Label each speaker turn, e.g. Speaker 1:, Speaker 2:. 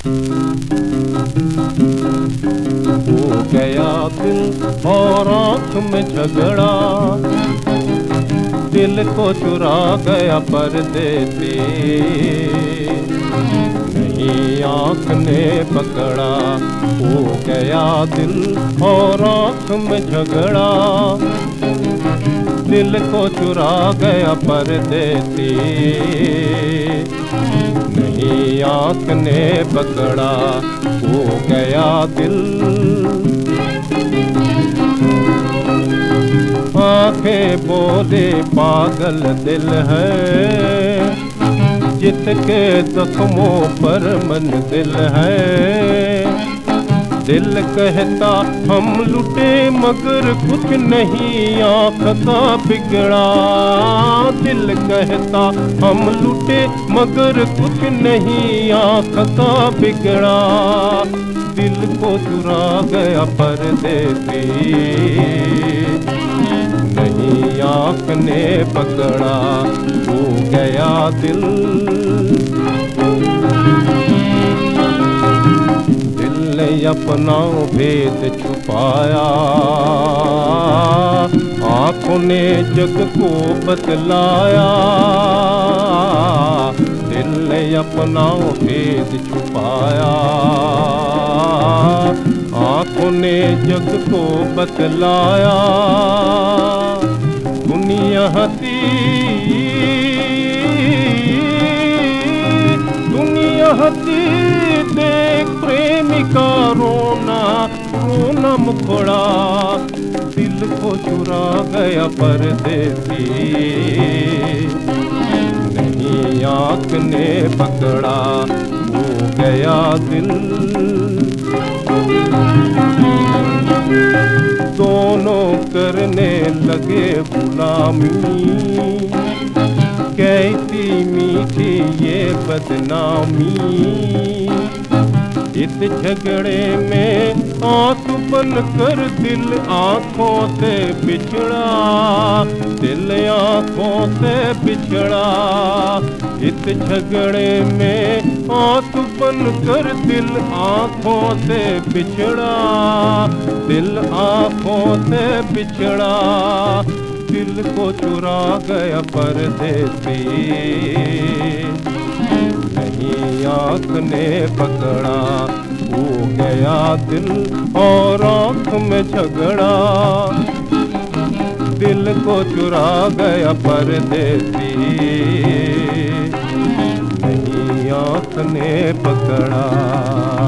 Speaker 1: हो गया दिल और आँख में झगड़ा। दिल को चुरा गया परदेसी। नहीं, आँख ने पकड़ा। हो गया दिल और आँख में झगड़ा। दिल को चुरा गया परदेसी। नहीं आँख ने पकड़ा, हो गया दिल। आँखें बोले, पागल दिल है। जित के जख्मों पर मन दिल है। दिल कहता, हम लुटे मगर कुछ नहीं, आँख का बिगड़ा। दिल कहता, हम लुटे मगर कुछ नहीं, आँख का बिगड़ा। दिल को चुरा गया परदेसी नहीं, आँख ने पकड़ा हो गया दिल। अपना भेद छुपाया। आँखों ने जग को बतलाया। दिल ने अपना भेद छुपाया। आँखों ने जग को बतलाया। दुनिया हती दुनिया हती देख प्रेमिका रोना रोना मुखड़ा। दिल को चुरा गया परदेसी। नहीं आँख ने पकड़ा, हो गया दिल। दोनों करने लगे गुलामी। कैसी मीठी ये बदनामी। इस झगड़े में आँसू बन कर दिल आँखों से बिछड़ा, दिल आँखों से बिछड़ा। इस झगड़े में आँसू बन कर दिल आँखों से बिछड़ा, दिल आँखों से बिछड़ा। दिल को चुरा गया परदेसी। आँख ने पकड़ा, हो गया दिल और आँख में झगड़ा। दिल को चुरा गया परदेसी। नहीं, आँख ने पकड़ा।